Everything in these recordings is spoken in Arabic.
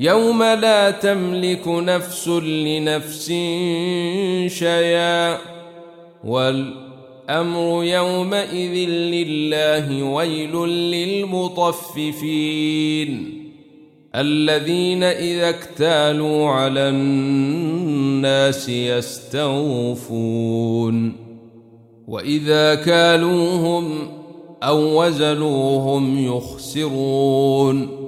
يوم لا تملك نفس لنفس شيئا والأمر يومئذ لله ويل للمطففين الذين إذا اكتالوا على الناس يستوفون وإذا كالوهم أو وزنوهم يخسرون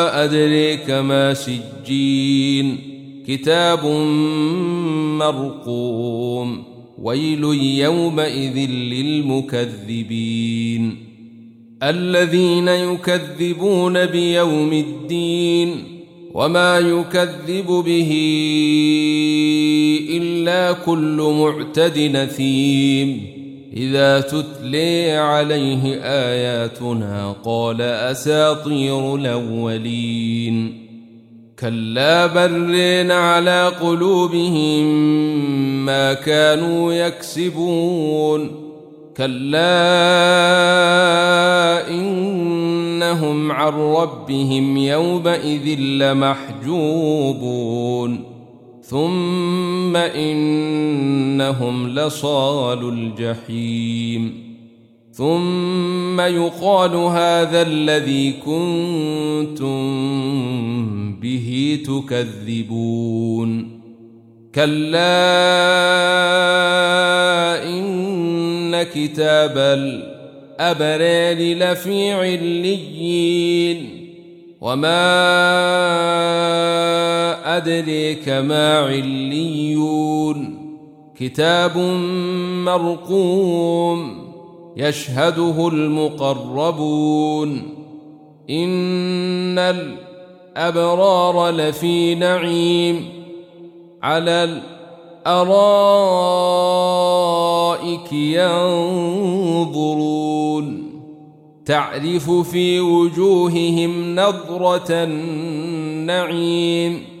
أدريك ما سجين. كتاب مرقوم. ويل يومئذ للمكذبين. الذين يكذبون بيوم الدين. وما يكذب به إلا كل معتد نثيم. إذا تتلي عليه آياتنا قال أساطير الأولين. كلا برين على قلوبهم ما كانوا يكسبون. كلا إنهم عن ربهم يومئذ لمحجوبون. ثم انهم لصال الجحيم ثم يقال هذا الذي كنتم به تكذبون كلا ان كتاب الابرار لفي عليين وما أدريك ما عليون. كتاب مرقوم يشهده المقربون. إن الأبرار لفي نعيم. على الأرائك ينظرون. تعرف في وجوههم نضرة النعيم.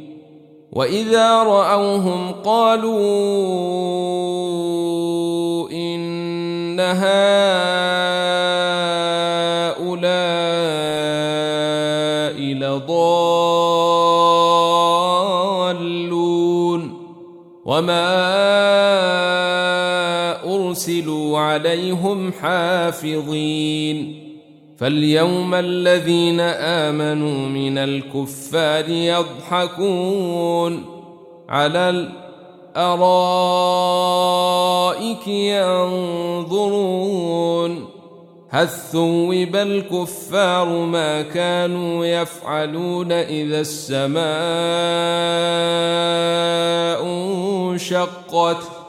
واذا راوهم قالوا ان هؤلاء لضالون وما ارسلوا عليهم حافظين فاليوم الذين آمنوا من الكفار يضحكون على الأرائك ينظرون هل ثوب الكفار ما كانوا يفعلون إذا السماء انشقت